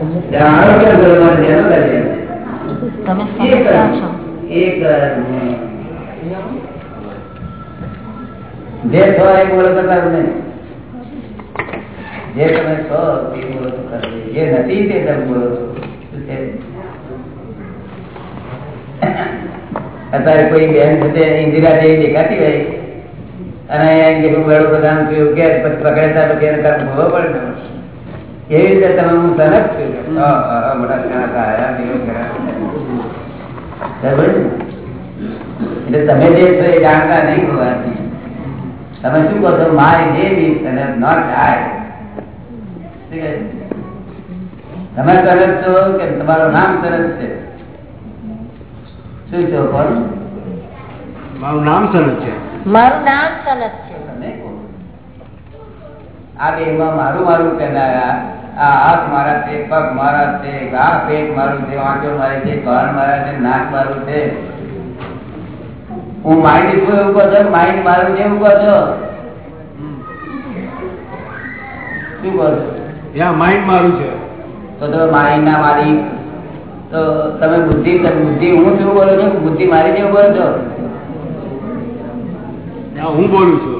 આરોગ્ય ધર્મ જેનો કરીએ તમે એક સમજતા છો એક જે છો એ બોલો તો કરવું નહીં જે તમે છો એ બોલો તો કરવું જે નથી તે તમે બોલો છો શું છે? અત્યારે કોઈ બેન સાથે ઇન્દિરા જેવી દેખાતી હોય, અને એમ કે હું વડોપ્રધાન છું એવું કે પછી પકડે ત્યાં પછી એને કામ ભોગવવો પડે ને એવી રીતે તમે હું સનક છું મોટા દેવ? એટલે તમે જે છો એ જાણતા નહીં હોવાથી. તમે શું કહો છો? માય ઇઝ અને નોટ આય તમે સરસ છો કે તમારું નામ સરસ છે? શું છો? પણ મારું નામ સરસ છે. મારું નામ સનત છે. આ દેહમાં મારું મારું કહેનારા આ હાથ મારા છે પગ મારા છે આ પેટ મારું છે વાંચો મારી છે કાન મારા છે નાક મારું છે. હું માઇન્ડ છું એવું કહો છો માઇન્ડ મારું છે એવું કહો છો? શું કહો છો? માઇન્ડ મારું છે. તો તમે માઇન્ડ ના મારી તો તમે બુદ્ધિ બુદ્ધિ હું શું બોલો છો? બુદ્ધિ મારી જેવું બોલો છો? હું બોલું છું.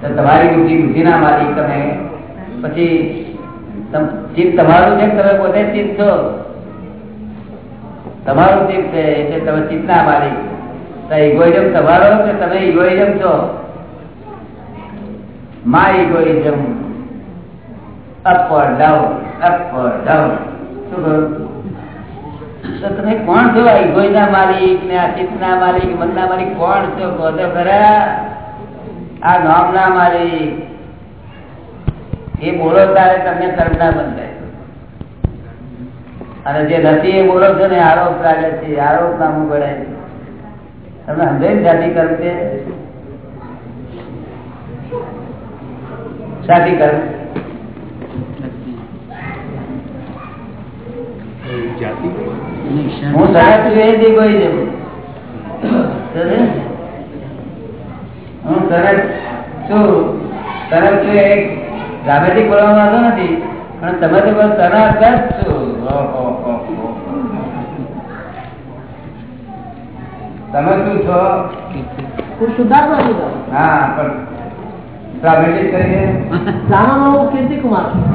તો તમારી બુદ્ધિ બુદ્ધિ ના મારી તમે. પછી ચિત્ત તમારું છે તમે પોતે ચિત્ત છો. તમારું ચિત્ત છે એટલે તમે ચિત્તના માલિક. ઇગોઇઝમ તમારો કે તમે ઇગોઇઝમ છો? મા egoism up down up down શું કહ્યું તમે કોણ છો આ ના માલિક ને આ ચિત્તના માલિક, મનના માલિક? કોણ છો? કહો તો ખરા. આ નામના માલિક. એ બોલો ત્યારે તમને કર્મના બંધ અને જે નથી એ બોલો છો ને, આરોપ લાગે છે, આરોપ નામું પડે છે. તમને સમજાય જાતિ કર્મ છે? જાતિ કર્મ? હું સરસ દી કોઈ છે. હું સરસ છું. સરસ છું એ ડ્રામેટિક બોલવાનો વાંધો નથી પણ તમે તો બસ જ છો. તમે શું છો? હું પણ ડ્રામેટિક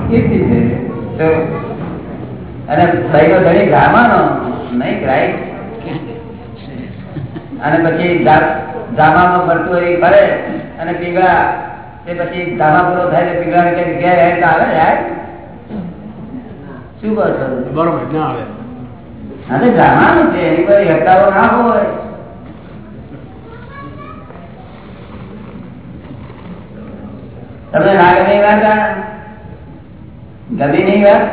કીર્તિ અને ભાઈ નો ધણી નહીં રાઈટ અને પછી ધામા ડ્રામામાં ફરતું હોય એ ફરે અને પીંગળા તે પછી ડ્રામા પૂરો થાય પીગળાને પીંગળા ને ઘેર હેડ આવે યાર શું કહો છો? બરોબર ના આવે. તો ડ્રામાનું છે એની કોઈ હટાવો ના હોય. તમને ના ગમી વાત ગમી નહીં વાત?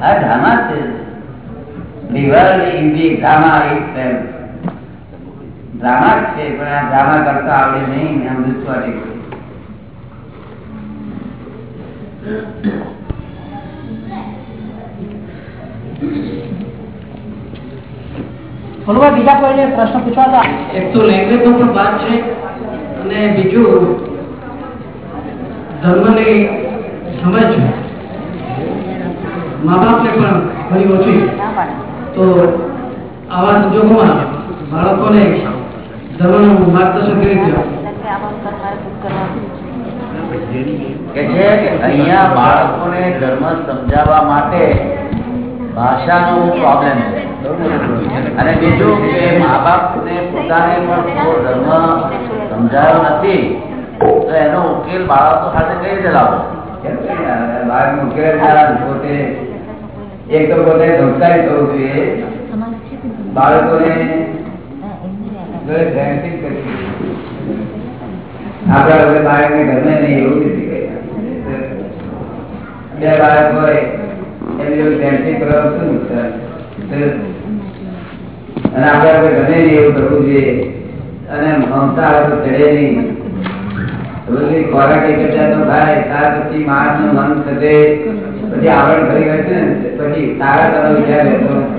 આ ધામા છે. is the drama itself. Drama છે પણ આ ડ્રામા કરતા આવડે નહીં એમ દુસવા દે ભાઈ, બીજા કોઈને પ્રશ્ન પૂછવા એક તો લેંગ્વેજ નો પણ વાત છે અને બીજું ધર્મની સમજ મા બાપને પણ ઘણી ઓછી તો આવા સંજોગોમાં બાળકોને ધર્મનું માર્ગદર્શન કેવી રીતે કે આમાં તમારે દુઃખ કરવાનું કે છે કે અહીંયા બાળકોને ધર્મ સમજાવવા માટે ભાષાનો પ્રોબ્લેમ છે. અને બીજું કે મા બાપને પોતાને પણ ધર્મ સમજાયો નથી તો એનો ઉકેલ બાળકો સાથે કઈ રીતે લાવો? બાળકનો ઉકેલ પોતે એક તો પોતે સંસ્કારી થવું જોઈએ બાળકોને આપણા વગર બાળકને ગમે નહીં એવું નથી. બે બાળક હોય એમની એવું કરવું જોઈએ. અને મમતા તો ચડે નહીં. પછી માણસનું પછી આવડ કરી હોય છે ને? પછી તારા તારો વિચાર રહેતો.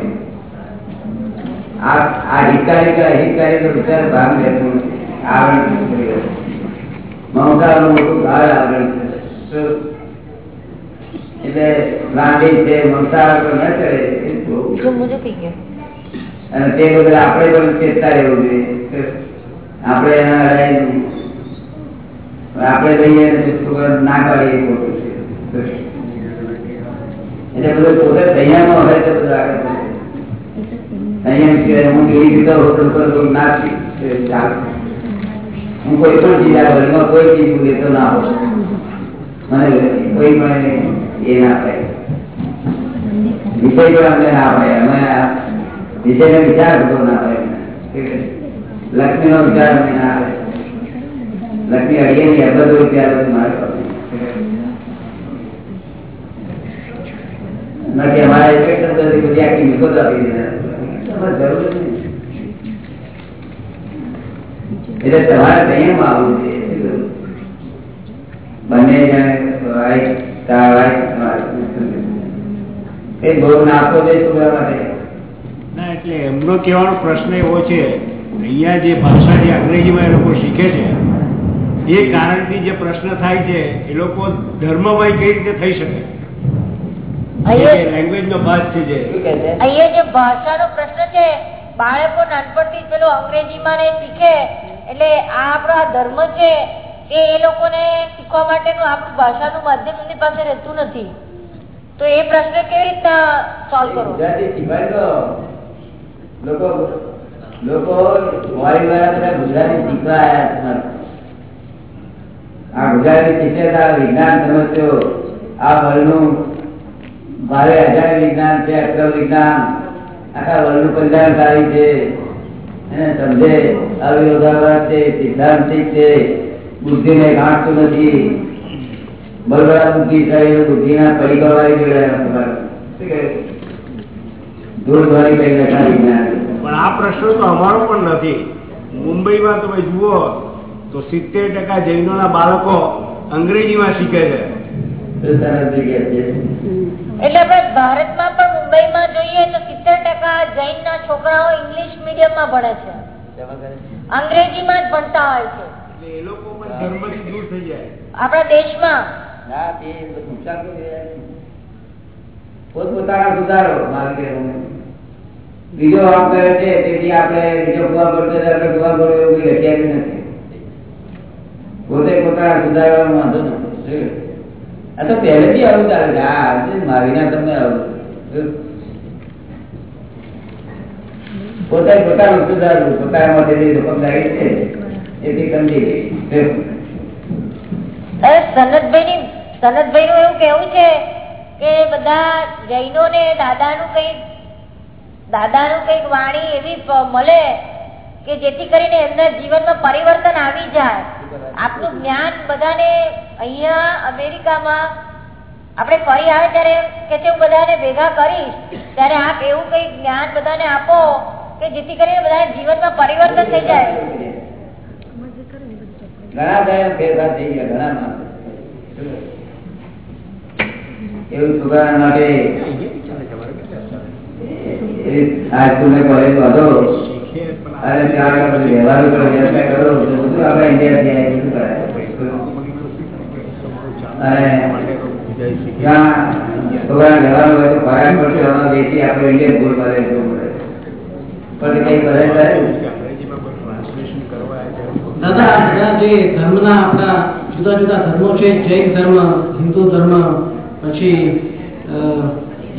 આ હિતકારી કે તો વિચાર ભાગ રહેતો નથી. આવરણ મમતાનું મોટું ગાઢ આવરણ છે. એટલે ગાંધી છે મમતા ન અને તે બદલ આપણે પણ ચેતતા રહેવું જોઈએ. આપણે એના લડાઈ. આપણે લઈએ ના પાડીએ એ ખોટું છે. એટલે બધું પોતે સંયમમાં હોય તો બધું આગળ હું. હું કોઈ પણ ના હોઉં. એ ના વિચાર અમને લક્ષ્મી અડીએ નહીં આ બધો વિચાર મારે. બાકી અમારા આપી દીધા. એટલે તમારે સંયમ આવવું જોઈએ બંને એ માટે? ના, એટલે એમનો કહેવાનો પ્રશ્ન એવો છે, અહીંયા જે ભાષા જે અંગ્રેજીમાં એ લોકો શીખે છે, એ કારણથી જે પ્રશ્ન થાય છે, એ લોકો ધર્મમાં કઈ રીતે થઈ શકે? લેંગ્વેજ નો ભાગ છે જે. શું કહે છે? અહીંયા જે ભાષાનો પ્રશ્ન છે બાળકો નાનપણથી પેલો અંગ્રેજીમાં ને શીખે. એટલે આ આપણો આ ધર્મ છે એ એ લોકોને શીખવા માટેનું આપણું ભાષાનું માધ્યમ એમની પાસે રહેતું નથી. તો એ પ્રશ્ન કેવી રીતના સોલ્વ કરો? ગુજરાતી લોકો લોકો ફોરેન વાળા બધા ગુજરાતી શીખવા આવ્યા આ ગુજરાતી શીખે તો આ વિજ્ઞાન સમજ્યો આ વર્ણનું ભારે હજાર વિજ્ઞાન છે અક્રમ વિજ્ઞાન. આખા વર્ણનું કલ્યાણકારી છે. સમજે? અવિરોધાભાસ છે સિદ્ધાંતિક છે. બુદ્ધિને ગાંઠતું નથી. બરોબર બુદ્ધિ થાય બુદ્ધિ ના પડીકા વાળી જોડે દૂર ભરી કઈ નથી વિજ્ઞાન. પણ આ પ્રશ્ન તો અમારો પણ નથી. મુંબઈમાં તમે જુઓ તો સિત્તેર ટકા જૈનોના બાળકો અંગ્રેજીમાં શીખે છે? એટલે આપણે ભારતમાં પણ મુંબઈમાં જોઈએ તો સિત્તેર ટકા જૈનના છોકરાઓ ઇંગ્લિશ મીડિયમમાં ભણે છે. અંગ્રેજીમાં જ ભણતા હોય છે. એટલે એ લોકો પણ ધર્મથી દૂર થઈ જાય. આપણા દેશમાં. ના. પોતપોતાના સુધારો માર્ગે બીજો આમ કરે છે તેથી આપણે બીજો કુવા પડતો આપણે કુવા પડો એવું કંઈ નથી. પોતે પોતાના સુધારવાનો વાંધો નથી. આ તો પહેલેથી આવું ચાલે છે. હા મારીના તમને આવું પોતાની પોતાનું સુધારવું પોતાના માટે જે જોખમદારી છે, એથી સમજી ગઈ. સનતભાઈ સનતભાઈ નું એવું કેવું છે કે બધા જૈનો ને દાદાનું કંઈક દાદાનું કંઈક વાણી એવી મળે કે જેથી કરીને એમના જીવનમાં પરિવર્તન આવી જાય. આપનું જ્ઞાન બધાને અહીંયા અમેરિકામાં આપણે ફરી આવે ત્યારે કે છે હું બધાને ભેગા કરીશ ત્યારે આપ એવું કઈ જ્ઞાન બધાને આપો કે જેથી કરીને બધાના જીવનમાં પરિવર્તન થઈ જાય. ઘણા ભાઈ ફેરફાર થઈ ગયા ઘણા માણસો. એવું છોકરા માટે. એવી હાઈસ્કૂલને કોલેજ વાંધો? અને ત્યાં આગળ વ્યવહાર ઉપર વ્યવસાય કરો, તો બધું આપણે ઇન્ડિયાથી આવીને શું કરાય ત્યાં થોડા વ્યવહાર હોય તો પડશે એમાં વેચી આપણે ઇન્ડિયન ભૂલ મળે પણ કઈ ત્યારે દાદા બધા જે ધર્મના આપણા જુદા જુદા ધર્મો છે, જૈન ધર્મ, હિન્દુ ધર્મ, પછી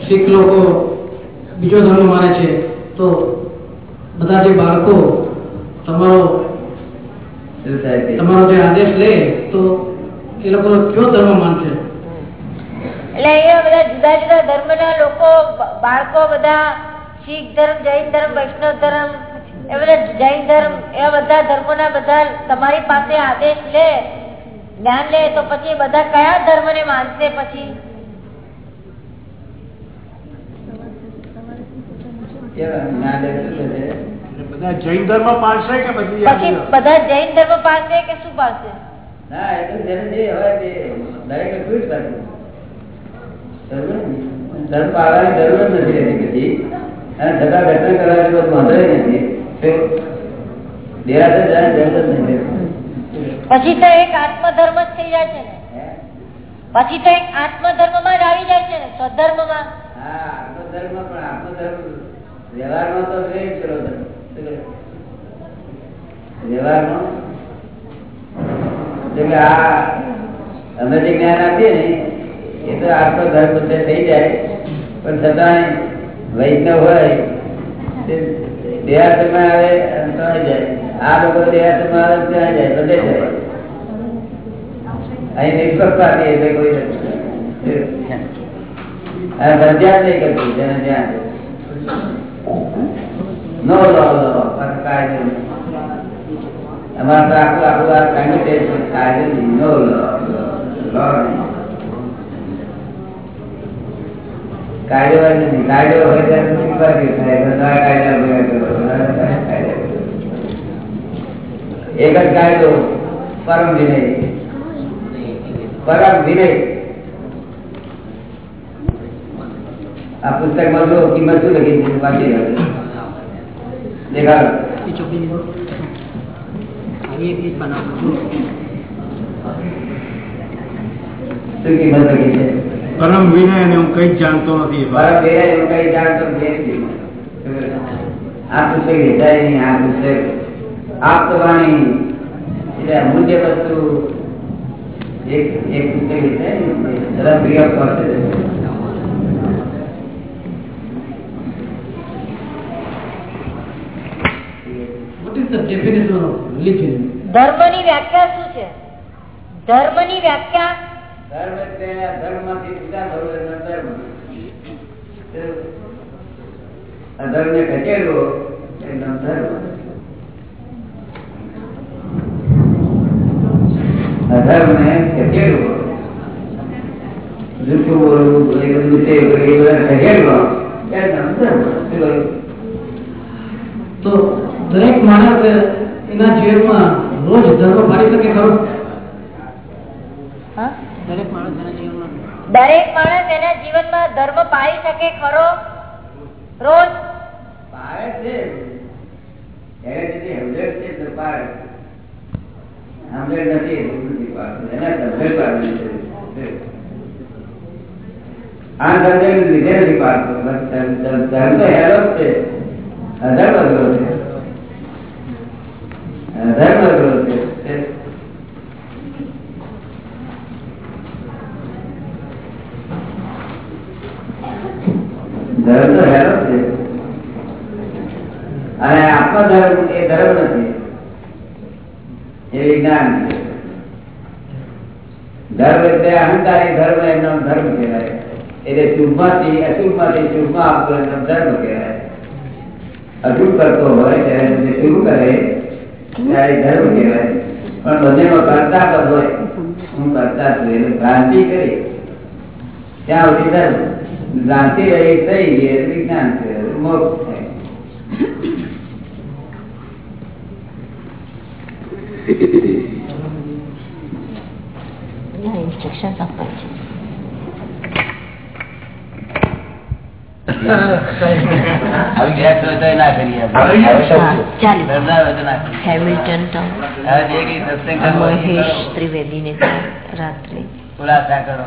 શીખ લોકો બીજો ધર્મ માને છે, તો બધા જે બાળકો તમારો? તમારો જે આદેશ લે તો એ લોકો કયો ધર્મ માનશે એટલે અહીંયા બધા જુદા જુદા ધર્મના લોકો બાળકો બધા શીખ ધર્મ જૈન ધર્મ વૈષ્ણવ ધર્મ એ બધા જૈન ધર્મ એવા બધા ધર્મોના બધા તમારી પાસે આદેશ લે જ્ઞાન લે તો પછી બધા કયા ધર્મને માનશે પછી કેવા? જ્ઞાન લે શું થશે? એટલે બધા જૈન ધર્મ પાળશે કે પછી પછી બધા જૈન ધર્મ પાસે કે શું પાસે ના એ તો જેને જે હોય તે દરેક શું જ પાછું બરોબર ને? ધર્મ પાળવાની જરૂર જ નથી રહેતી પછી અને છતાં દર્શન કરવાની કોઈ વાંધો નથી. દેરાસર જવાની જરૂર જ નથી પછી તો એક આત્મધર્મ જ થઈ જાય છે ને. પછી તો એક આત્મધર્મમાં જ આવી જાય છે ને સ્વધર્મમાં હા આત્મધર્મ પણ આત્મધર્મ વ્યવહારમાં તો ધર્મ. વ્યવહારમાં? આ અમે જે જ્ઞાન આપીએ ને એ તો ઘર બધે થઈ જાય. પણ છતાં વૈષ્ણવ હોય તે દેહાસમાં આવે અને ત્યાં જાય. આ લોકો દેહાસમાં આવે ત્યાં જાય બધે જાય અહીં નિષ્પક્ષપાતી એટલે કોઈ નથી. ફરજિયાત નહીં કરતી જેને જ્યાં નો. અમારે આખું આખું આ કમ્યુનિકેશન કાયદો. નો. કાયદો હોય કાયદો હોય ત્યારે એક જ કાયદો પરમ વિનય પરમ વિનય આ પુસ્તકમાં જો કિંમત શું લખી છે વાંચી રહ્યો છું. દેખાડો એ ચોપડી લીધો એ પેજ પાના શું કિંમત લખી છે પરમ વિનય અને હું કઈ જ જાણતો નથી પરમ વિનય એવું કઈ જાણતો નથી. આ પુસ્તક વેચાય નહીં આ પુસ્તક આપવાની એટલે અમૂલ્ય વસ્તુ એક એક પુસ્તક વેચાય ને જરા free of cost What is the definition of religion? ધર્મની વ્યાખ્યા શું છે? ધર્મની વ્યાખ્યા? ધર્મ એટલે ધર્મમાંથી થવું એનો ધર્મ. અધર્મને ખસેડવો એનો ધર્મ. અધર્મને ખસેડવો જૂઠું બોલવું એ બધું છે એ બધા ખસેડવો એનો ધર્મ શું કહ્યું? તો દરેક માણસ એના જીવનમાં રોજ ધર્મ પાડી શકે ખરો? દરેક માણસ એના જીવનમાં. દરેક માણસ એના જીવનમાં ધર્મ પાડી શકે ખરો? રોજ? પાડે છે. એને જેથી હમઝટ છે તો પાડે હમઝટ નથી નથી પાડતું. એના હમઝટ પાડવી છે. આ સમજણ લીધે નથી પાડતું. ધર્મ હેરો છે. અધર્મ છે. અને આત્મધર્મ એ ધર્મ નથી. એ વિજ્ઞાન છે. ધર્મ એટલે અહંકારી ધર્મ એમનો ધર્મ કહેવાય. એટલે શુભમાંથી, અશુભમાંથી શુભમાં આપતો એમનો ધર્મ કહેવાય. અશુભ કરતો હોય ત્યારે શું કરે ત્યાં સુધી ધર્મ થઈ ગઈ. એટલે વિજ્ઞાન થાય ઇન્સ્ટ્રક્શન આપવા છે આવી ગેસ હોય તો ના કરીએ ચાલો ડરનાર હોય તો ના કરીએ. હેમિલ્ટન ટાઉન હવે જે કંઈ સત્સંગ કરવો હોય એ મહેશ કરો. ત્રિવેદીને રાત્રે. ખુલાસા કરો.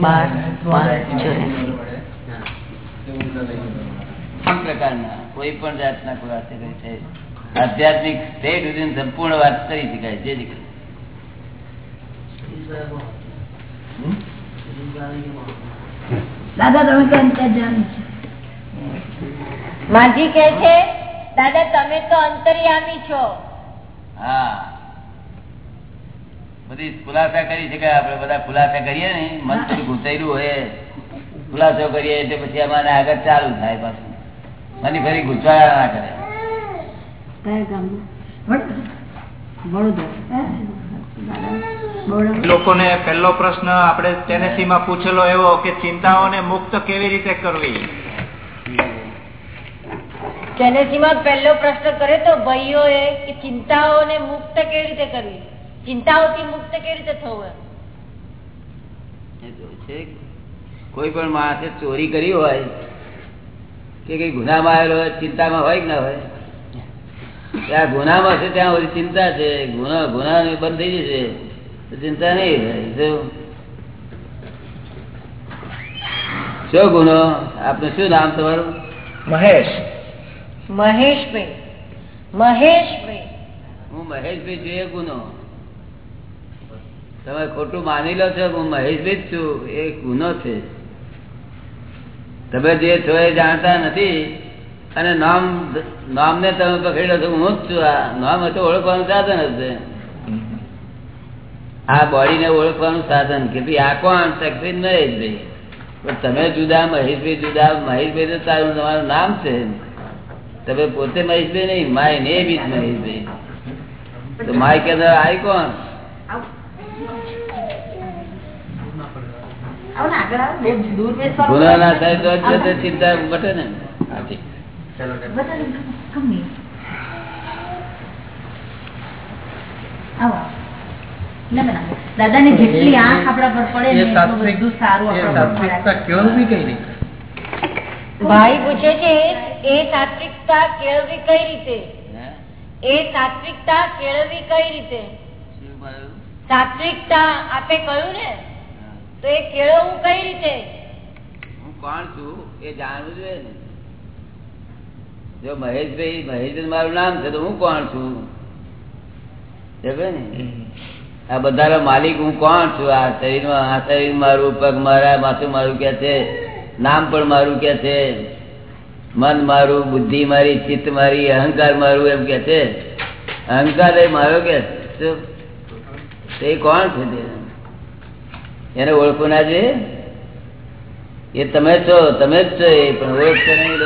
બાર પાંચ પ્રકારના? કોઈ પણ જાતના ખુલાસા કરી છે આધ્યાત્મિક સ્ટેટ સુધી સંપૂર્ણ વાત કરી શકાય. જે દીકરી દાદા તમે તો અંતર્જામી છો. માજી કે છે દાદા તમે તો અંતર્યામી છો. હા. બધી ખુલાસા કરી શકાય આપણે બધા ખુલાસા કરીએ ને મન થોડું ઘૂંસાયેલું હોય. ખુલાસો કરીએ એટલે પછી અમારે આગળ ચાલુ થાય પાછું. મને ફરી ગુચવાડા ના કરે. કયા ગામમાં? વડોદરા. લોકોને પહેલો પ્રશ્ન આપણે ટેનેસીમાં પૂછેલો એવો કે ચિંતાઓને મુક્ત કેવી રીતે કરવી? ટેનેસીમાં પહેલો પ્રશ્ન કર્યો તો ભાઈઓએ કે ચિંતાઓને મુક્ત કેવી રીતે કરવી? ચિંતાઓથી મુક્ત કેવી રીતે થવું એ તો છે. કોઈ પણ માણસે ચોરી કરી હોય કે કઈ ગુનામાં આવેલો હોય ચિંતામાં હોય કે ના હોય ત્યાં ગુનામાં છે ત્યાં ઓલી ચિંતા છે. ગુના ગુના બંધ થઈ જશે. ચિંતા નહીં થાય. ગુનો? આપનું શું નામ તમારું? મહેશ. મહેશભાઈ. મહેશભાઈ. હું મહેશભાઈ છું એ ગુનો. તમે ખોટું માની લો છો હું મહેશભાઈ જ છું? એ ગુનો છે. તમે જે છો એ જાણતા નથી. અને નામ નામને તમે પકડી છો હું જ છું. આ નામ હતું ઓળખવાનું સાધન હશે આ બોડી ને ઓળખવાનું સાધન કે ભાઈ આ કોણ? શક્તિ મહેશભાઈ પણ તમે જુદા મહેશભાઈ જુદા મહેશભાઈ તો તારું તમારું નામ છે. તમે પોતે મહેશભાઈ નહીં માય ને બી જ મહેશભાઈ. તો માય કે આઈ કોણ? ગુના ના થાય તો જ છે તે ચિંતા મટે ને દાદા ની. જેટલી આંખ આપડા પર પડે ને બધું સારું આપણા પર મળે. ભાઈ પૂછે છે એ સાત્વિકતા કેળવી કઈ રીતે? એ સાત્વિકતા કેળવી કઈ રીતે? સાત્વિકતા આપે કહ્યું ને તો એ કેળવવું કઈ રીતે? હું કોણ છું એ જાણવું જોઈએ ને. જો મહેશભાઈ મહેશ મારું નામ છે તો હું કોણ છું? આ બધાનો માલિક હું કોણ છું? આ શરીરમાં આ શરીર મારું પગ મારા માથું મારું કે છે નામ પણ મારું કે છે મન મારું બુદ્ધિ મારી ચિત્ત મારી અહંકાર મારું એમ કે છે. અહંકાર એ મારો કે એ કોણ છે એને ઓળખો ના જોઈએ? એ તમે છો તમે જ છો એ પણ ઓળખશે નહીં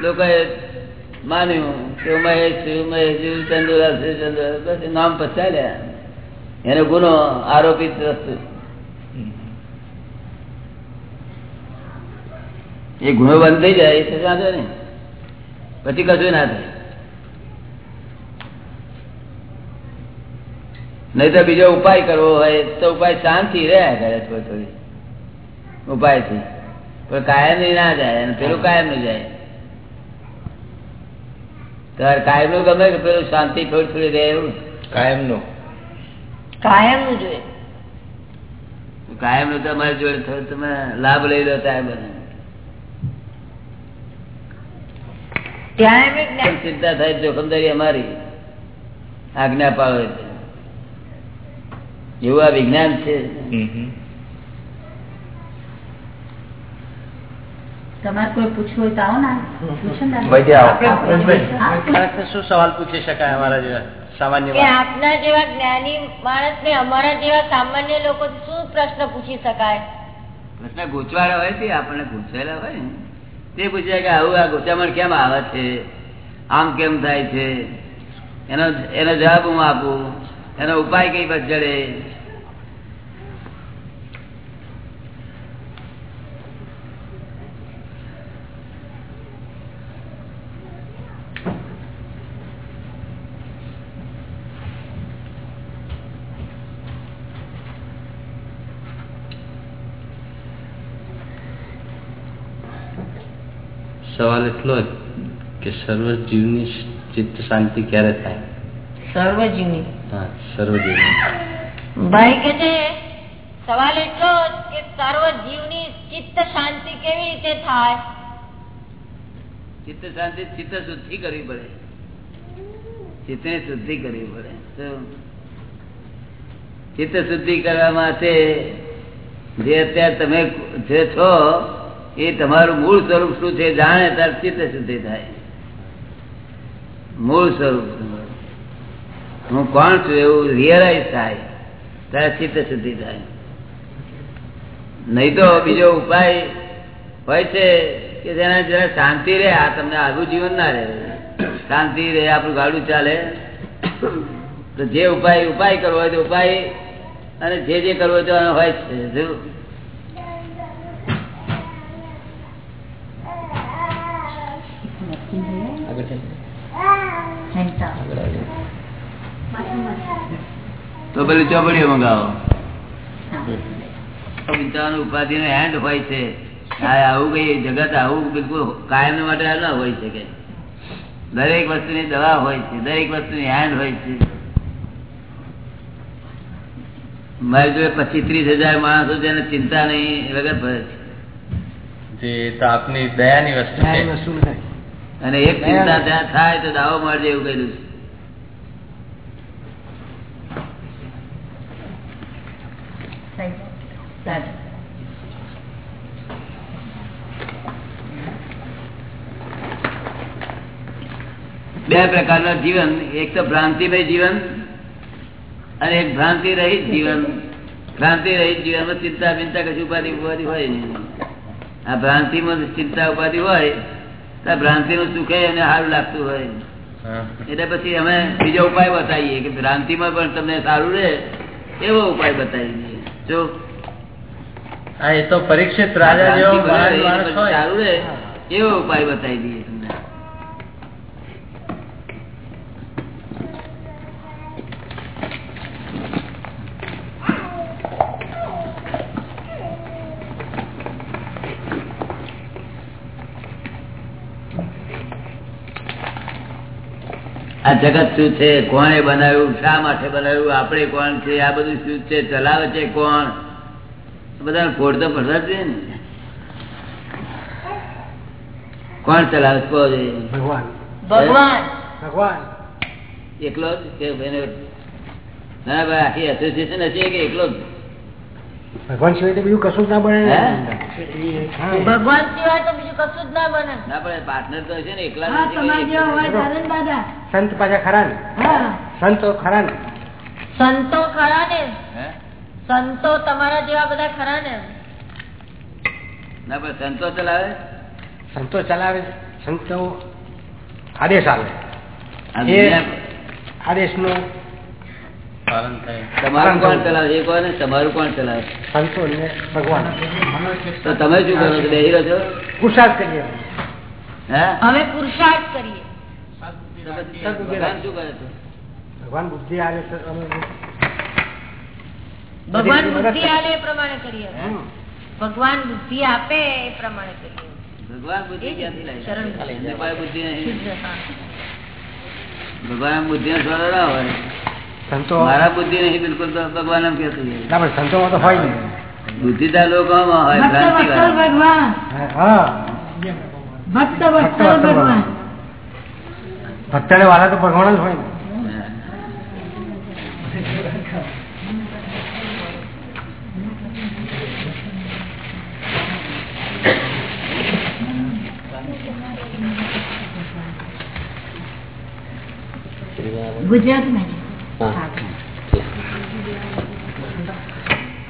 લોકોએ માન્યું કે મહેશ છું, મહેશ શ્રી ચંદુલાલ ચંદુલાલ. બસ નામ પચાલ્યા એનો ગુનો આરોપિત એ ગુનો બંધ થઈ જાય એ સજા ને પછી કશું ના થાય. નહીં તો બીજો ઉપાય કરવો હોય તો ઉપાય શાંતિ રહ્યા કરે થોડી થોડી. ઉપાયથી. પણ કાયમ નહીં ના જાય પેલું કાયમનું જાય. તારે કાયમનું ગમે કે પેલું શાંતિ થોડી થોડી રહે એવું? કાયમનું કાયમનું જોઈએ કાયમનું તમારી જોડે થોડું તમે લાભ લઈ લો ત્યાં બને ચિંતા થાય જોખમદારી અમારી. આજ્ઞા પાડો. એવું આ વિજ્ઞાન છે. તમારે કોઈ પૂછવું હોય શું સવાલ પૂછી શકાય અમારા જેવા? સામાન્ય આપના જેવા જ્ઞાની માણસ ને અમારા જેવા સામાન્ય લોકો શું પ્રશ્ન પૂછી શકાય? પ્રશ્ન ગોચવાળા હોય તે આપણને ગોચવાયેલા હોય ને. તે પૂછે કે આવું આ ગોચામણ કેમ આવે છે? આમ કેમ થાય છે? એનો એનો જવાબ હું આપું. એનો ઉપાય કઈ બાજુ જડે સવાલ એટલો જ કે સર્વ જીવની ચિત્ત શાંતિ ક્યારે થાય? સર્વજીવની હા સર્વ જીવની. ભાઈ કે છે સવાલ એટલો કે સર્વ જીવની ચિત્ત શાંતિ કેવી રીતે થાય? ચિત્ત શાંતિ ચિત્ત શુદ્ધિ કરવી પડે. ચિત્તની શુદ્ધિ કરવી પડે. ચિત્ત શુદ્ધિ કરવા માટે જે અત્યારે તમે જે છો એ તમારું મૂળ સ્વરૂપ શું છે જાણે તાર ચિત્ત શુદ્ધિ થાય. મૂળ સ્વરૂપ હું કોણ છું એવું રિયલાઇઝ થાય. તારે ચિત્ત શુદ્ધિ થાય. નહીં તો બીજો ઉપાય હોય છે કે જેના જરા શાંતિ રહે, આ તમને આગું જીવન ના રહે. શાંતિ રહે, આપણું ગાડું ચાલે. તો જે ઉપાય ઉપાય કરવો હોય તો ઉપાય, અને જે જે કરવો હોય તો હોય છે. તો પેલી ચોપડીઓ મંગાવો. ઉપાધિ નો હેન્ડ હોય છે. આવું કઈ જગત આવું બિલકુલ કાયમ માટે ના હોય શકે દરેક વસ્તુની દવા હોય છે દરેક વસ્તુની હેન્ડ હોય છે. મારી જોડે પચીસ ત્રીસ હજાર માણસો જેને ચિંતા નહીં વગર ફરે છે. જે તો આપની દયાની વસ્તુ છે. વસ્તુ નથી. અને એક ચિંતા ત્યાં થાય તો દાવો મારજે એવું કહેલું છે. બે પ્રકારના જીવન. એક તો ભ્રાંતિમય જીવન અને એક ભ્રાંતિ રહિત જીવન. ભ્રાંતિ રહિત જીવનમાં ચિંતા બિંતા કશું ઉપાધિ ઉપાધિ હોય નહીં. આ ભ્રાંતિમાં ચિંતા ઉપાધિ હોય ભ્રાંતિ નું સુખે એને સારું લાગતું હોય. એટલે પછી અમે બીજો ઉપાય બતાવીએ કે ભ્રાંતિમાં પણ તમને સારું રહે એવો ઉપાય બતાવી દઈએ જો હા એ તો પરીક્ષિત રાજા જેવો ભ્રાંતિ સારું રહે એવો ઉપાય બતાવી દઈએ. જગત શું છે? કોણે બનાવ્યું? શા માટે બનાવ્યું? આપણે કોણ છે આ બધું શું છે? ચલાવે છે કોણ? બધા ફોડ તો ભરવા છે ને. કોણ ચલાવે? છે કહો ભગવાન. ભગવાન. ભગવાન. એકલો જ કે એને ના? ભાઈ આખી એસોસિએશન હશે કે એકલો જ? ભગવાન સિવાય તો બીજું કશું જ ના બને. ને. ભગવાન સિવાય તો બીજું કશું જ ના બને. ના પડે પાર્ટનર તો છે ને એકલા હા નથી તમારા કોઈ જેવા હોય એકલા. ત્યારે ને દાદા. સંત પાછા ખરા ને? સંતો ખરા ને? સંતો ખરા ને. સંતો તમારા જેવા બધા ખરા ને. ના પણ સંતો ચલાવે? સંતો ચલાવે. સંતો આદેશ આવે આદેશ એ- તમારું કોણ ચલાવે? એ કોણ તમારું કોણ ચલાવે? ભગવાન. તો તમે શું કરો છો? બેહી રહો છો? પુરુષાર્થ કરીએ હે? પુરુષાર્થ કરીએ. ભગવાન શું કરે છે? ભગવાન બુદ્ધિ આવે છે ભગવાન બુદ્ધિ મદદ- એ પ્રમાણે કરીએ ભગવાન બુદ્ધિ આપે એ પ્રમાણે કરીએ. ભગવાન બુદ્ધિ ક્યાંથી નહીં. ભગવાન બુદ્ધિ ના હોય. સંતો મારા બુદ્ધિ નહીં બિલકુલ તો ભગવાન એમ કે ના પણ સંતોમાં તો હોય નહીં. બુદ્ધિતા લોકો હોય ભક્ત વાળા. તો ભગવાન જ હોય ને. ગુજરાતમાં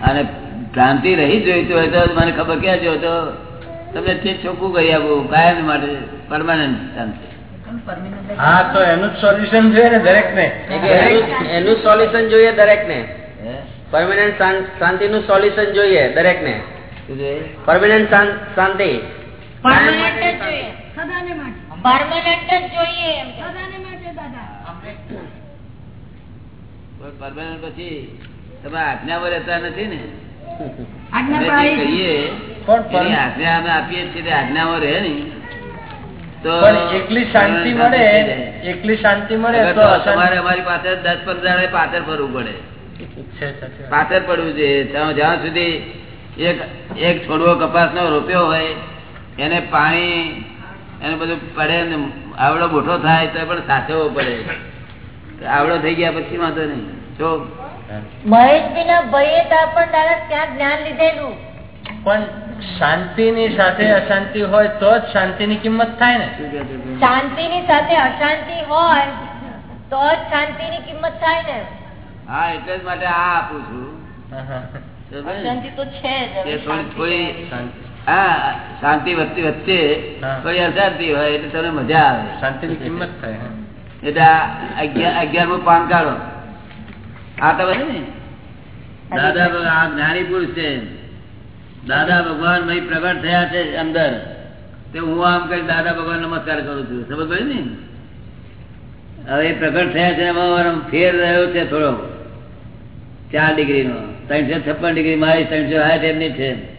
અને ભ્રાંતિ રહી જોઈતી હોય તો મને ખબર ક્યાં જો તો તમને તે ચોખ્ખું કરી આપું કાયમ માટે પરમાનન્ટ શાંતિ. હા તો એનું જ સોલ્યુશન જોઈએ ને દરેક ને એનું સોલ્યુશન જોઈએ દરેક ને પરમાનન્ટ શાંતિ નું સોલ્યુશન જોઈએ દરેક ને પરમાનન્ટ જોઈએ? શાંતિ. પરમાનન્ટ જ જોઈએ. પરમાનન્ટ જ જોઈએ એમ કે. પણ પરમાનન્ટ પછી તમે આજ્ઞામાં રહેતા નથી ને. આજ્ઞા અમે જે પાળી. કહીએ પણ પર- એની આજ્ઞા અમે આપીએ છીએ આજ્ઞામાં રહે ને તો એકલી શાંતિ મળે એકલી શાંતિ મળે તો તો તમારે અમારી પાસે દસ પંદર પાછળ ફરવું પડે. છે, પાછળ પડવું છે. જ્યાં સુધી એક એક છોડવો કપાસ નો રોપ્યો હોય એને પાણી એને બધું પડે આવડો મોટો થાય તો પણ સાચવવો પડે. આવડો થઈ ગયા પછી વાંધો નહીં. જો. મહેશજી ના ભાઈએ તો પણ દાદા ત્યાં જ્ઞાન લીધેલું. પણ શાંતિની સાથે અશાંતિ હોય તો જ શાંતિની કિંમત થાય ને. શું કહે છે તું? શાંતિની સાથે અશાંતિ હોય તો જ શાંતિની કિંમત થાય ને. હા એટલે જ માટે આ આપું છું. ને? અશાંતિ તો છે શાંતિ હા શાંતિ વચ્ચે વચ્ચે હા. થોડી અશાંતિ હોય એટલે તમને મજા આવે. શાંતિની કિંમત થાય. એટલે અગિયારમું પાન કાઢો. આ તો ને? દાદા આ જ્ઞાની પુરુષ છે. દાદા ભગવાન ભાઈ પ્રગટ થયા છે અંદર. તે હું આમ કરી દાદા ભગવાન નમસ્કાર કરું છું. સમજ ને? હવે પ્રગટ થયા છે એમાં ફેર રહ્યો છે થોડો. ચાર ડિગ્રી નો ત્રણસો છપ્પન ડિગ્રી મારી ત્રણસો સાઠ એમની છે.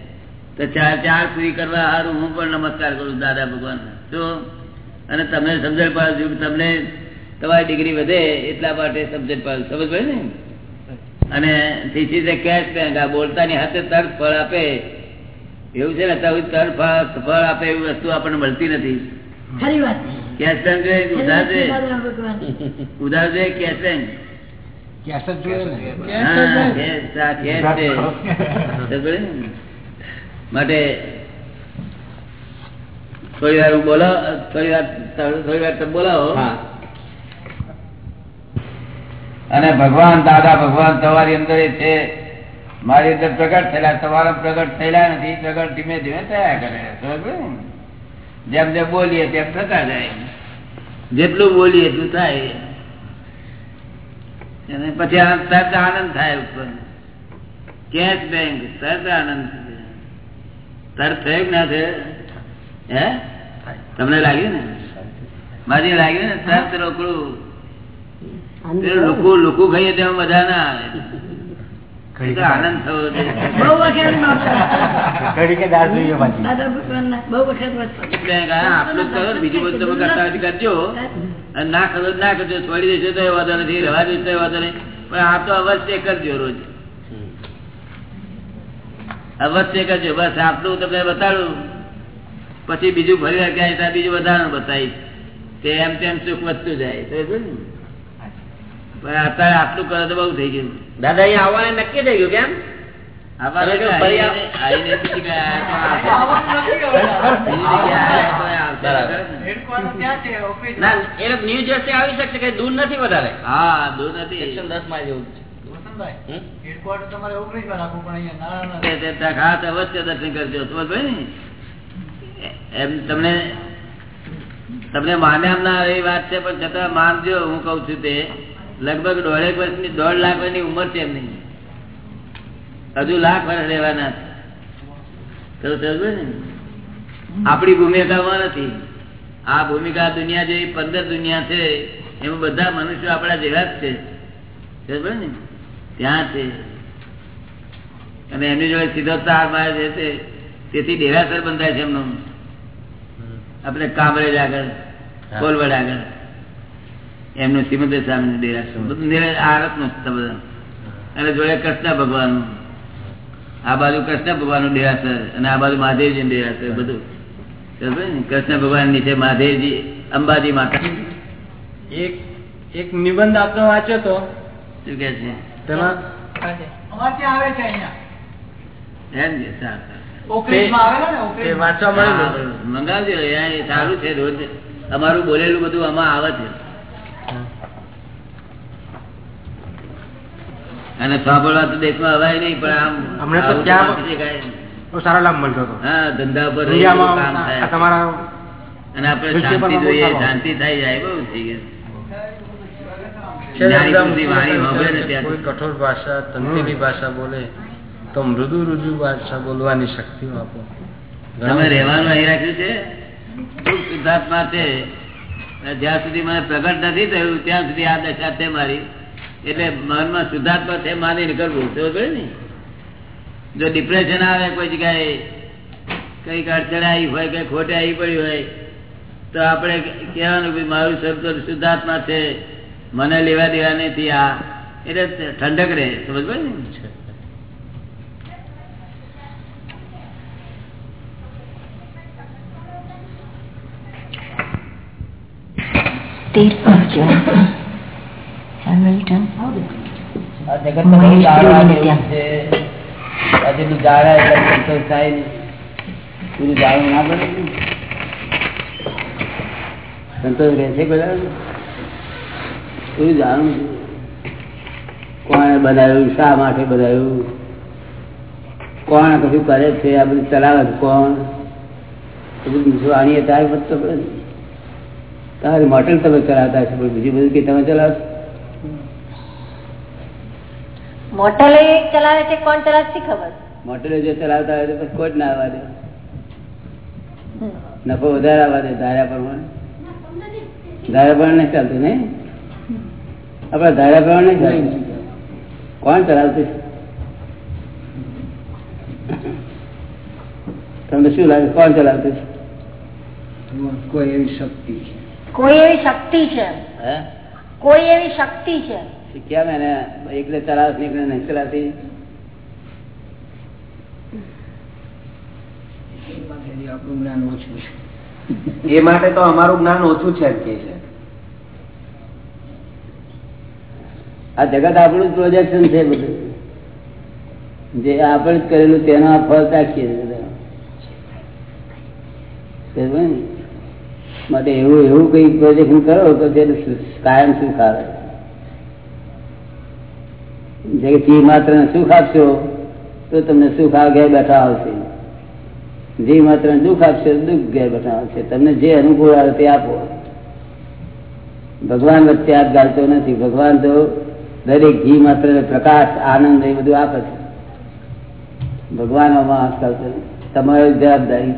તો ચાર ચાર પૂરી કરવા સારું હું પણ નમસ્કાર કરું દાદા ભગવાન તો અને તમને સમજણ પાડું છું કે તમને તમારી ડિગ્રી વધે એટલા માટે સબ્જેક્ટ પર સમજ પડે ને? અને this is a cash bank આ બોલતાની હાથે તર્ક ફળ આપે. એવું છે ને? અત્યારે તર ફળ ફળ આપે એવી વસ્તુ આપણને મળતી નથી. ખરી વાત. કેશ બેંક જોઈએ. ઉધાર જોઈએ ઉધાર જોઈએ કેશ બેંક. માટે થોડી વાર બોલાવો થોડી વાર થોડી વાર તમે બોલાવો. અને ભગવાન દાદા ભગવાન તમારી અંદર છે. મારી અંદર પ્રગટ થયેલા, તમારા પ્રગટ થયેલા નથી, પ્રગટ ધીમે ધીમે થયા કરે. જેમ જેમ બોલીએ તેમ થતા જાય. જેટલું બોલીએ એટલું થાય. અને પછી તરત આનંદ થાય ઉપર. કેશ બેંક, તરત આનંદ. તરત થયું ના છે હે? તમને લાગ્યું ને? મારી લાગ્યું ને? તરત રોકડું. લુકું લોકો ખાઈએ તેમાં મજા ના આવે તો આનંદ થવો બહુ વખત કરો બીજું બધું તમે કરતા કરજો. ના કરો ના કરજો. છોડી દેશો તો વાંધો નથી રહેવા દેશો વાંધો નહીં. પણ આ તો અવશ્ય કરજો રોજ. અવશ્ય કરજો બસ આટલું તમને બતાડું. પછી બીજું ફરી વાર ક્યાંય બીજું વધારાનું બતાવીશ. તે એમ તેમ સુખ વધતું જાય? પણ અત્યારે આટલું કરે તો બહુ થઈ ગયું. દાદા અહીંયા આવવાને નક્કી થઈ ગયું કેમ? દૂર નથી વધારે? હા દૂર નથી. એકસો દસમાં જેવું તમને તમને માન્યા ના એ વાત છે પણ છતાં માનજો હું કઉ છું તે. લગભગ દોઢેક વર્ષની દોઢ લાખ વર્ષની ઉંમર છે એમની. હજુ લાખ વર્ષ રહેવાના આપણી ભૂમિકામાં નથી. આ ભૂમિકા દુનિયા જેવી પંદર દુનિયા છે એમાં બધા મનુષ્યો આપણા જેવા જ છે. ને? ત્યાં છે. અને એમની જોડે સીધો તાર મારે છે તેથી ડેરાસર બંધાય છે એમનો. આપણે કામરેજ આગળ કોલવડ આગળ. એમનું સિમંદર સ્વામી આરત નો બધા. અને જોડે કૃષ્ણ ભગવાન. આ બાજુ કૃષ્ણ ભગવાનનું ડેરાસર અને આ બાજુ મહાદેવજી નું ડેરાસર બધું. કૃષ્ણ ભગવાન નીચે મહાદેવજી અંબાજી માતા. એક એક નિબંધ આપનો વાંચ્યો તો? શું કે છે? તેમાં? છે મળેલું હા, મંગાવજો અહીંયા સારું છે રોજ. અમારું બોલેલું બધું આમાં આવે છે. અને સાંભળવા તો દેશમાં અવાય નહીં પણ આમ અમને તો સારો લાભ મળતો હતો. હા ધંધા તમારા અને આપણે શાંતિ જોઈએ શાંતિ થઈ જાય બહુ થઈ ગયું કઠોર ભાષા તંત્રીની ભાષા બોલે તો મૃદુ રુજુ ભાષા બોલવાની શક્તિ આપો. તમે રહેવાનું અહીં રાખ્યું છે? ખૂબ છે. જ્યાં સુધી મને પ્રગટ નથી થયું ત્યાં સુધી આ દશા છે મારી. એટલે મનમાં શુદ્ધાત્મા છે, માની કરવું. પડી ને? જો ડિપ્રેશન આવે, કોઈ જગ્યાએ કંઈક અડચણ આવી હોય કઈ ખોટે આવી પડી હોય, તો આપણે કહેવાનું કે મારું શબ્દ શુદ્ધાત્મા છે, મને લેવા દેવા નથી આ. એટલે ઠંડક રહે. સમજ ને? બધું જાણે એટલું સંતોષ થાય. બધું જાણવું ના પડે સંતોષ રહે છે બધા? બધું જાણવું કોણે બનાવ્યું શા માટે બનાવ્યું? કોણ કશું કરે છે? આ બધું ચલાવે છે કોણ બીજું બધું જાણીએ ત્યારે બધું પડે ને. તમારી તમે ચલાવતા છો બીજું બધું કે તમે ચલાવશો? મોટલ ચલાવે છે કોણ ચલાવે છે ખબર? મોટરે જે ચલાવતા હોય તો કોઈ જ ના આવવા દે. નફો વધારે આવવા દે ધાર્યા પ્રમાણે. ધાર્યા પ્રમાણે નહીં ચાલતું નહીં? આપડે ધાર્યા પ્રમાણે નહીં ચાલતું. કોણ ચલાવતું? છે? તમને શું લાગે કોણ ચલાવતું? કોઈ એવી શક્તિ છે. કોઈ એવી શક્તિ છે. હે? કોઈ એવી શક્તિ છે. કેમ એને એકલે ચલાસ નીકળે નહીં ચલાતી ઓછું છે એ માટે તો અમારું જ્ઞાન ઓછું છે આ જગત આપણું પ્રોજેક્શન છે બધું. જે આપણે જ કરેલું તેનો આ ફળ રાખીએ. માટે એવું એવું કઈ પ્રોજેક્શન કરો તો તેનું કાયમ સુખ આવે જે જીવ માત્ર સુખ આપશો, તો તમને સુખ આ ઘેર બેઠા આવશે. જીવ માત્ર દુઃખ આપશો દુઃખ ઘેર બેઠા આવશે. તમને જે અનુકૂળ આવે તે આપો. ભગવાન વચ્ચે હાથ ગાળતો નથી. ભગવાન તો દરેક જીવ માત્ર પ્રકાશ, આનંદ એ બધું આપે છે. ભગવાન આમાં હાથ ગાલતો તમારી જવાબદારી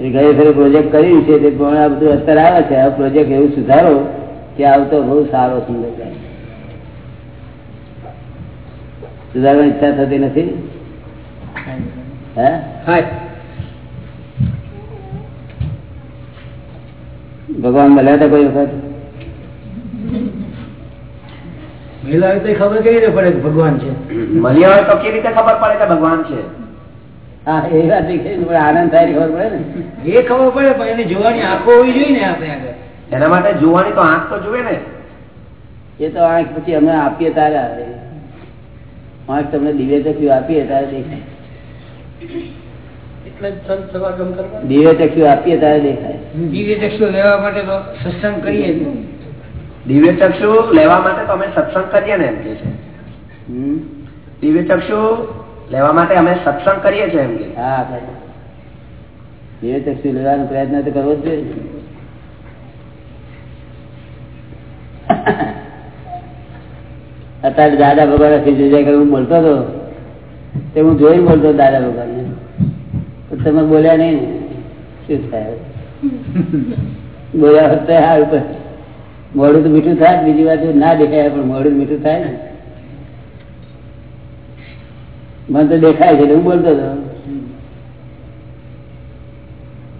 એ ઘરે ફેરે પ્રોજેક્ટ કર્યું છે તે પણ આ બધું અત્યારે આવે છે. આ પ્રોજેક્ટ એવું સુધારો કે આવતો બહુ સારો સુંદર થાય સુધારવાની ઈચ્છા થતી નથી? ભગવાન મળ્યા હતા કોઈ વખત? મહિલા તો ખબર કેવી રીતે પડે ભગવાન છે? મળ્યા હોય તો કેવી રીતે ખબર પડે કે ભગવાન છે? આનંદ થાય એટલે ખબર પડે ને. એ ખબર પડે પણ એને જોવાની આંખો હોવી જોઈએ ને આપણે આગળ. એના માટે જોવાની તો આંખ તો જુએ ને. એ તો આંખ પછી અમે આપીએ ત્યારે આવે. આંખ તમને દિવ્ય ચક્ષુ આપીએ તારે દેખાય. એટલે જ સંત સમાગમ કરવા? દિવ્ય ચક્ષુ આપીએ ત્યારે દેખાય. દિવ્ય લેવા માટે તો સત્સંગ કરીએ જ. દિવ્ય લેવા માટે તો અમે સત્સંગ કરીએ ને એમ કે છે. હમ? લેવા માટે અમે સત્સંગ કરીએ છીએ એમ કે. હા કરે. લેવાનો પ્રયત્ન તો કરવો જ જોઈએ. અત્યારે દાદા ભગવાન જાય હું બોલતો હતો, તે હું જોઈ બોલતો દાદા ભગવાનને. પણ તમે બોલ્યા નહીં. શું થાય? બોલ્યા હોત તો મોડું તો મીઠું થાય, બીજી વાત ના દેખાય, પણ મોડું મીઠું થાય ને. મને તો દેખાય છે હું બોલતો હતો.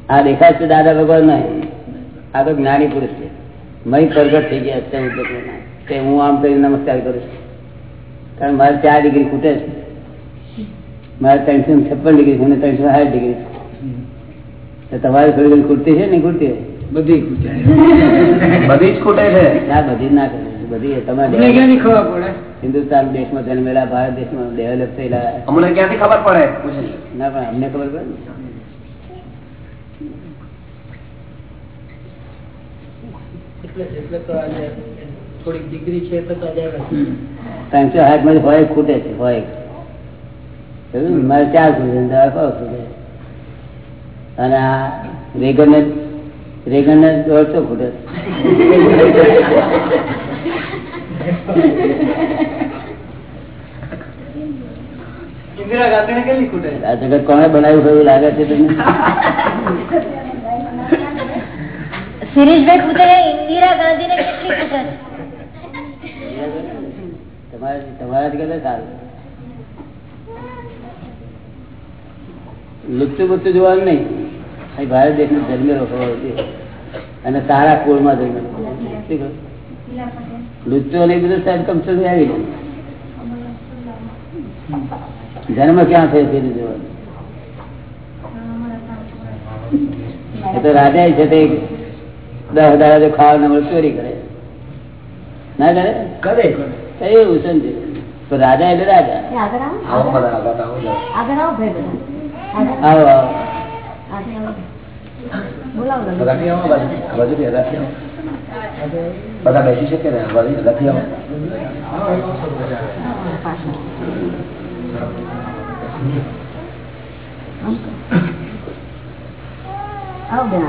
આ દેખાય છે દાદા ભગવાન નહીં. આ તો જ્ઞાની પુરુષ છે. મય પ્રગટ થઈ ગયા લોકોના તે હું આમ કરીને નમસ્કાર કરું છું. કારણ મારે ચાર ડિગ્રી ખૂટે છે. મારે ત્રણસો છપ્પન ડિગ્રી છે અને ત્રણસો સાઠ ડિગ્રી છે. તમારી થોડી ઘણી ખૂટતી છે ને ખૂટતી? બધી બધી જ ખૂટે છે? ના બધી ના કરે બધી તમારે ખબર પડે? હિન્દુસ્તાન દેશમાં જન્મેલા ભારત દેશમાં ડેવલપ થયેલા. અમને ક્યાંથી ખબર પડે? ના પણ અમને ખબર પડે ને. દોઢસો ખૂટે ઇન્દિરા ગાંધી કેટલી ખૂટે આ જગત કોણે બનાવ્યું એવું લાગે છે તમને? શિરીષભાઈ પૂછે ઇન્દિરા ગાંધી ને કેટલી ખૂટે છે? તમારે તમારાથી કરતા સારું? લુચ્ચું બુચ્ચું જોવાનું નહીં. અહીં ભારત દેશનો જન્મેલો જોઈએ અને સારા કુળમાં જન્મેલો બધું સાહેબ આવી જાય. જન્મ ક્યાં થયો છે એ તો રાજા છે તે દસ દાડા જો ખાવા ન મળે ચોરી કરે. ના કરે? કરે એવું સમજે તો. રાજા એટલે રાજા. આવો. આવો બોલાવો. રાખી આવો બાજુ. આ બાજુથી રાખી આવો. બધા બેસી શકે ને આ બાજુ રાખી આવો આવો બેન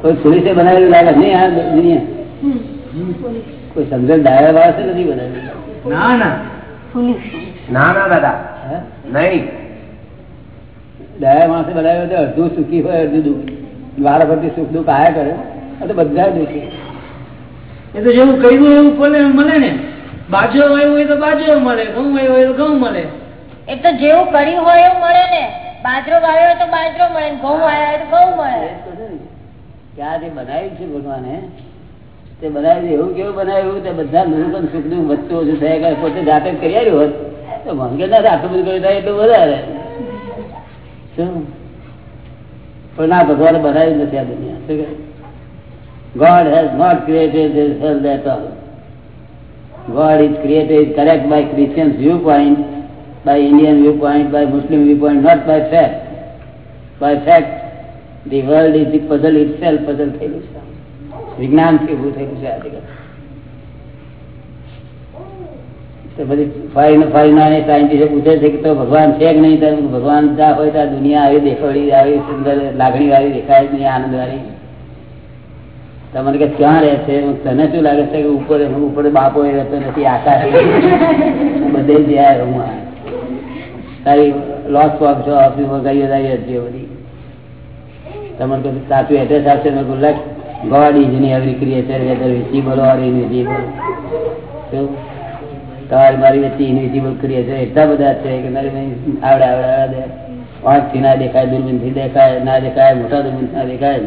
કોઈ પોલીસે બનાવેલું લાગે નહીં આ દુનિયા કોઈ સમજણ ડાયા વાળા છે નથી બનાવેલું ના ના ના ના દાદા હે? નહીં ડાયા માણસે બનાવ્યો તો અડધું સુખી હોય અડધું દુઃખ. વારા ફરતી સુખ દુઃખ આયા કરે તો બધા દુઃખી. એ તો જેવું કહ્યું એવું મળે મળે ને? બાજુ આવ્યું હોય તો બાજુ મળે ઘઉં આવ્યું હોય તો ઘઉં મળે. એ તો જેવું કર્યું હોય એવું મળે ને. બાજરો વાવ્યો હોય તો બાજરો મળે ને ઘઉં આવ્યા હોય તો ઘઉં મળે. એ જ તો છે ને. કે આ જે બનાવ્યું છે ભગવાને તે બનાવ્યું એવું કેવું બનાવ્યું? તે બધા નિરૂપણ સુખ દુઃખ વધતું ઓછું થયા પોતે જાતે કરી આવ્યું હોત તો મંગે ના આટલું બધું કર્યું થાય એટલું વધારે. શું પણ ના ભગવાને બનાવ્યું નથી આ દુનિયા શું કહે God has not created this hell at all. God is created correct by Christian viewpoint, by Indian viewpoint, by Muslim viewpoint, not by fact. By fact, the world is the puzzle itself, puzzle થયેલું છે વિજ્ઞાનથી ઊભું થયેલું છે આ તો બધી foreign scientist પૂછે છે કે ભગવાન છે કે નહીં? ભગવાન જ્યાં હોય ત્યાં દુનિયા આવી દેખાડી આવી સુંદર લાગણી વાળી દેખાય નહીં આનંદ વાળી તમને કે ક્યાં રહે છે? તને શું લાગે છે કે ઉપર ઉપર બાપો એ રહેતો નથી, આકાશ બધે જ્યાં હું. તારી લોસ પોક છો ઓફિસ વગાડી વગાડી હતી બધી. તમને કહું સાચું એડ્રેસ આપશે મેં લખ God is in creature whether visible or invisible શું? તમારી મારી વચ્ચે ઇન્વિઝિબલ કરીએ છે, એટલા બધા છે કે મારી આવડે આવડે આવડે આંખથી ના દેખાય દૂરબીનથી દેખાય, ના દેખાય, મોટા દૂરબીન ના દેખાય.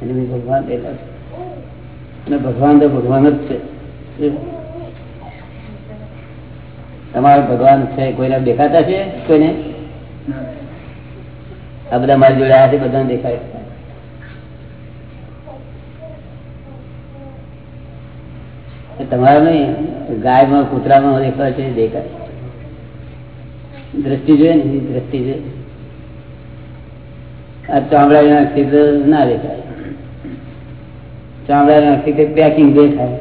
એટલે ભગવાન દેખાય ભગવાન તો ભગવાન જ છે. તમારો ભગવાન છે, કોઈને દેખાતા છે? કોઈને? આ બધા મારી જોડે આ બધા દેખાય એ તમારા નહીં ગાયમાં કૂતરામાં દેખાય છે દેખાય. દ્રષ્ટિ જોઈએ ને દ્રષ્ટિ જોઈએ. આ ચામડાની આંખથી તો ના દેખાય. ચામડાની કઈ પેકિંગ દેખાય.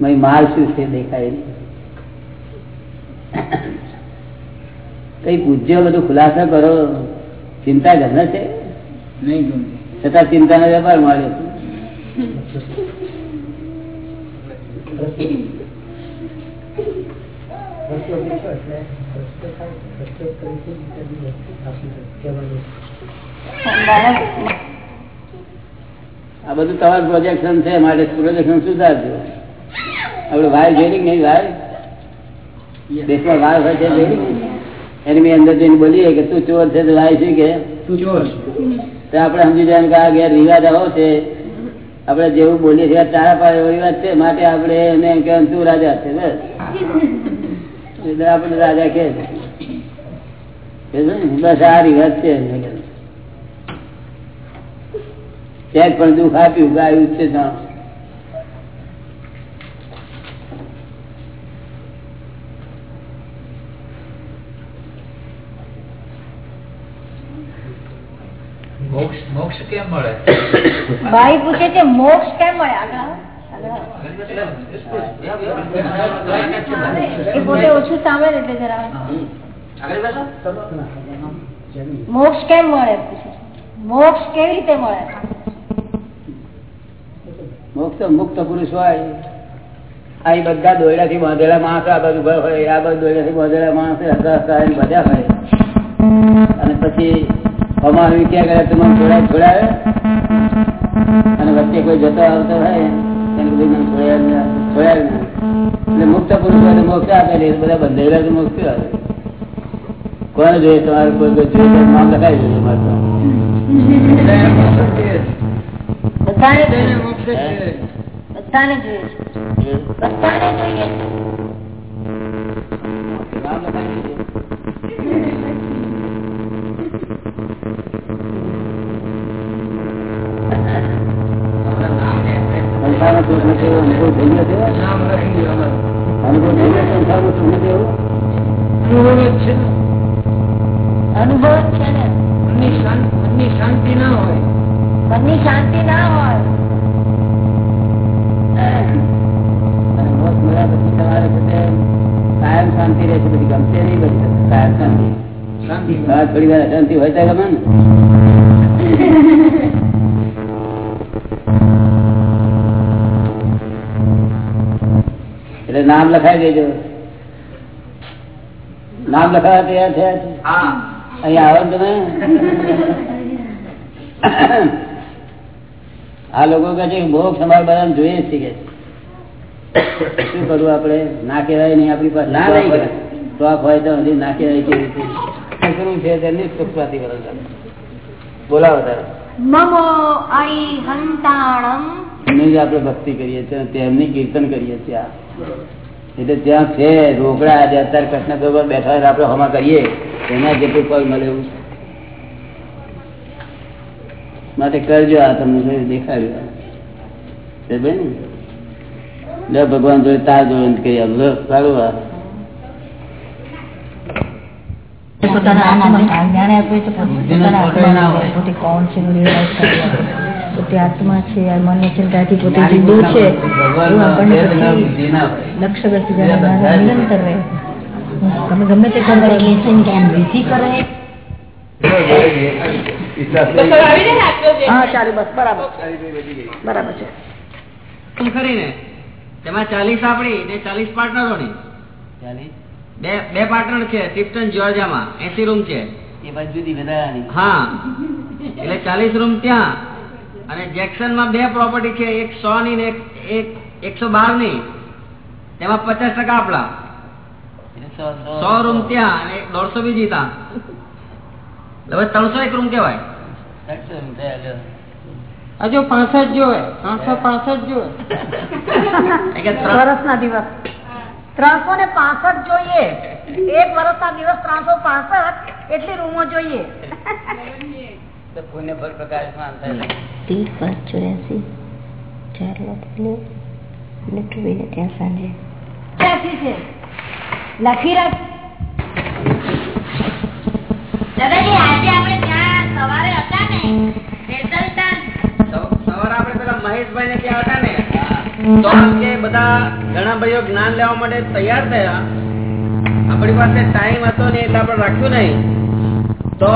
મારી માલ શું છે દેખાય. કઈ પૂજ્ય બધું ખુલાસો કરો ચિંતા ઘર છે? નહીં છતાં ચિંતાનો વેપાર મળ્યો. આ બધું તમારું પ્રોજેક્શન છે માટે પ્રોજેક્શન સુધારજો. આપણે વાય જોઈ નહીં વાય દેશમાં વાય હોય છે એની મેં અંદર જઈને બોલીએ કે તું ચોર છે તો વાય છે કે? તું ચોર તો આપણે સમજી જાય કે આ ગેર રિવાજ આવો છે. આપણે જેવું બોલીએ છીએ, તારા પાસે એવી વાત છે, માટે આપણે એને એમ તું રાજા છે, બસ. એટલે રાજા કે? બસ આ રિવાજ છે ક્યાંક પણ દુઃખ આપ્યું, ગાયું છે મોક્ષ મોક્ષ કેમ મળે? ભાઈ પૂછે છે મોક્ષ કેમ મળે? આગળ આવો. આગળ આવો. એ પોતે ઓછું સાંભળે એટલે જરા મોક્ષ કેમ મળે? પૂછે મોક્ષ કેવી રીતે મળે? મુક્ત મુક્ત પુરુષ હોય. આ બધા દોયડા થી બાંધેલા માણસ આ બાજુ ઊભા હોય આ બાજુ દોયડા થી બાંધેલા માણસ હસા હસા એને બધા હોય. અને પછી અમારું ક્યાં ગયા તમારે છોડાય છોડાવે અને વચ્ચે કોઈ જતા આવતા હોય એટલે મુક્ત પુરુષ મોક્ષ આપે ને બધા બંધેલા તો મોક્ષ આવે. કોને જોઈએ તમારે કોઈ કોઈ જોઈએ મારે તો. બધાને તેને જોઈએ મોક્ષ જ છે. બધાને જોઈએ છે. બધાને જોઈએ છે. નામ લખાવી દેજો સંસારનો સુખ નથી એવો અનુભવ થઈ ગયો છે. અનુભવ થઈ ગયો સંસારનો સુખ નથી એવો? અનુભવ જ છે અનુભવ જ છે ને. મનની શાંતિ ના હોય. મનની શાંતિ ના હોય. તમારે છે કાયમ શાંતિ રહેશે બધી ગમશે નહીં બધી કાયમ શાંતિ. શાંતિ. હા થોડી વાર અશાંતિ હોય ત્યાં ગમે ને. નામ લખાઈ દેજો. નામ લખાવા તૈયાર થયા છે? હા. અહીંયા આવો તમે? આ લોકો કહે છે મોક્ષ અમારે બધાને જોઈએ છે કે. શું કરવું આપડે ના કહેવાય નહીં આપણી પાસે ના નહીં શોખ હોય. તો હજી ના કહેવાય કેવી રીતે? શું છે તેની સુખવાતી બરોબર બોલાવો તારે. મમો અરિહંતાણમ હંતાણમ આપણે ભક્તિ કરીએ છીએ તેમની કીર્તન કરીએ છીએ. આ. એટલે ત્યાં છે રોકડા આજે અત્યારે કૃષ્ણ ગરબા બેઠા હોય આપણે હમા કરીએ. એના જેટલું ફળ મળે એવું માટે કરજો આ તમને દેખાડ્યું. ને લે ભગવાન જોડે તાર જોડે કહી લે, સારું આ. પોતાના આત્મા જ્ઞાન આપ્યું તો પોતાના આત્માને પોતે કોણ છે કરી. પોતે આત્મા છે આ મનની ચિંતાથી પોતે જુદો છે. એવું આપણને પછી લક્ષ્ય વ્યક્તિ નિરંતર રહે. તમે ગમે તે કરતા વિધિ કરે? હા ચાલુ બસ બરાબર. બરાબર છે. કરીને? તેમાં ચાલીસ આપણી ને ચાલીસ પાર્ટનરોની બે બે પાર્ટનર છે ટિપ્ટન જોર્જામાં એસી રૂમ છે. એ બાજુ જુદી હા. એટલે ચાલીસ રૂમ ત્યાં. અને જેક્સનમાં બે પ્રોપર્ટી છે એક સો ની ને એક એક એકસો બારની તેમાં પચાસ ટકા આપડા સો રૂમ ત્યાં અને દોઢસો બીજી ત્યાં. હવે ત્રણસો એક રૂમ કેવાય હજુ પાસઠ જોવે ત્રણસો પાસઠ જોવે. વર્ષના દિવસ. ત્રણસો ને પાસઠ જોઈએ. એક વર્ષના દિવસ ત્રણસો પાસઠ એટલી રૂમો જોઈએ. પુણ્ય ફળ પ્રકાશમાં અંતર પાંચ ચોર્યાસી ચાર લાખ ત્યાં સાંજે. લખી રાખ. દાદાજી આજે આપણે ત્યાં સવારે હતા ને? સવારે આપણે પેલા મહેશભાઈ ને ત્યાં હતા ને? તો કે બધા ઘણા ભાઈઓ જ્ઞાન લેવા માટે તૈયાર થયા. આપણી પાસે ટાઈમ હતો ને એટલે આપણે રાખ્યું નહીં. તો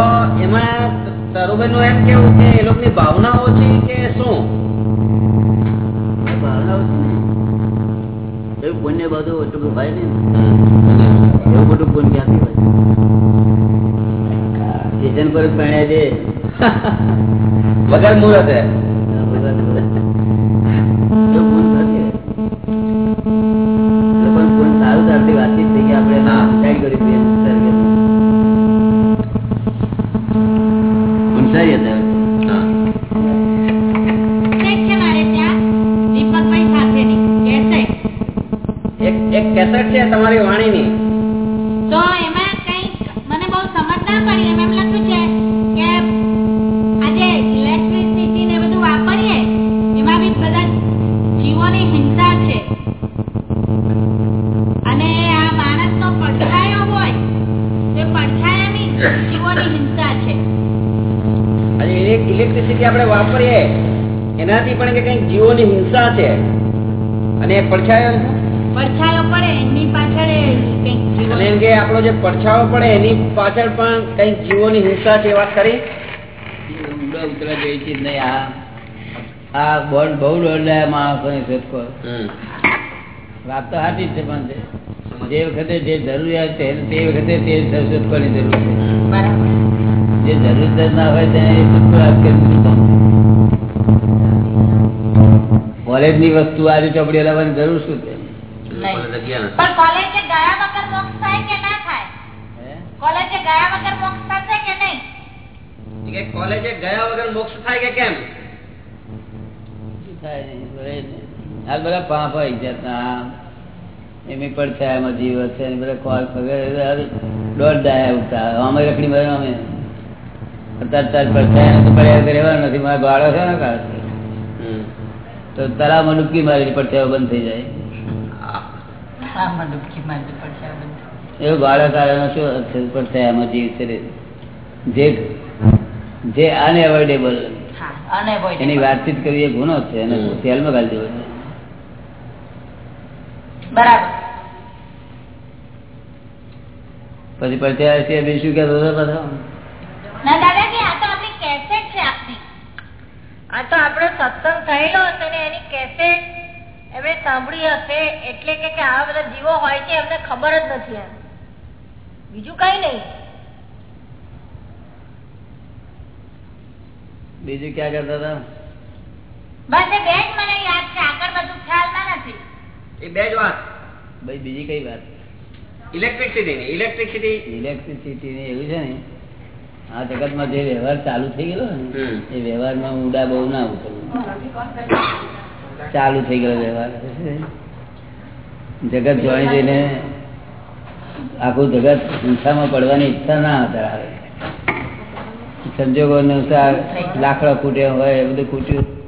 એમાં તરુબેનનું એમ કેવું કે એ લોકોની ભાવના ઓછી કે શું? એવું પુણ્ય બધું એટલું હોય નહીં એવું બધું પુણ્ય ક્યાંથી હોય સ્ટેશન પર જ છે. વગર મુહૂર્તે. ઇલેક્ટ્રિસિટી આપણે વાપરીએ એનાથી પણ કે કંઈક જીવોની હિંસા છે. અને પડછાયો પડછાયો પડે એની પાછળ અને એમ કે આપણો જે પડછાયો પડે એની પાછળ પણ કંઈક જીવોની હિંસા છે વાત કરી ઊંડો ઉતરવા જેવી ચીજ નહીં આ આ બોર્ડ બહુ દોડલાયા માણસોની શોધખોળ વાત તો સાચી છે પણ જે વખતે જે જરૂરિયાત છે તે વખતે તે શોધખોળની જરૂર છે જે જરૂર જ ના હોય તેને આજ કોલેજની વસ્તુ આજે ચોપડી લાવવાની જરૂર શું છે? કોલેજે ગયા વગર મોક્ષ થાય કે ના થાય? કોલેજે ગયા વગર મોક્ષ થશે કે નહીં? કે કોલેજે ગયા વગર મોક્ષ થાય કેમ? બધા પાપ હોય જાતના એમની પડછાયામાં જીવ છે બધા કોલ વગેરે. દોઢ દાયા ઉઠતા અમે રખડી મારે અમે અત્યારે તાર પડછાયા તો પડ્યા વગર રહેવાનું નથી. મારા ગાળો છે ને કાઢે તો તળાવમાં ડૂબકી મારી પડછાયો બંધ થઈ જાય. એવો ગાળો કાઢવાનો શું પડછાયામાં જીવ છે જે જે અનએવોઇડેબલ એની વાતચીત કરવી એ ગુનો છે. અને સેલમાં ગાલી દેવો છે. બરાબર. પછી પડછાયા છે બી શું કહેતો હતો પાછો ના દાદાજી આ તો આપણી કેસેટ છે આપની આ તો આપણે સત્સંગ થયેલો હશે ને એની કેસેટ એમણે સાંભળી હશે એટલે કે આ બધા જીવો હોય છે એમને ખબર જ નથી એમ. બીજું કઈ નહીં. બીજું ક્યાં કરતા હતા? બસ એ બે જ મને યાદ છે આગળ બધું ખ્યાલમાં નથી. એ બે જ વાત. ભાઈ બીજી કઈ વાત? ઇલેક્ટ્રિસિટી ની ઇલેક્ટ્રિસિટી ઇલેક્ટ્રિસિટી ની એવું છે ને? આ જગતમાં જે વ્યવહાર ચાલુ થઈ ગયેલો ને એ વ્યવહારમાં ઊંડા બહુ ના ઉતરવું. ચાલુ થઈ ગયો વ્યવહાર. જગત જોઈ જઈને આખું જગત હિંસામાં પડવાની ઈચ્છા ના હતા સંજોગો અનુસાર લાકડા ફૂટ્યા હોય, એ બધું ફૂટ્યું.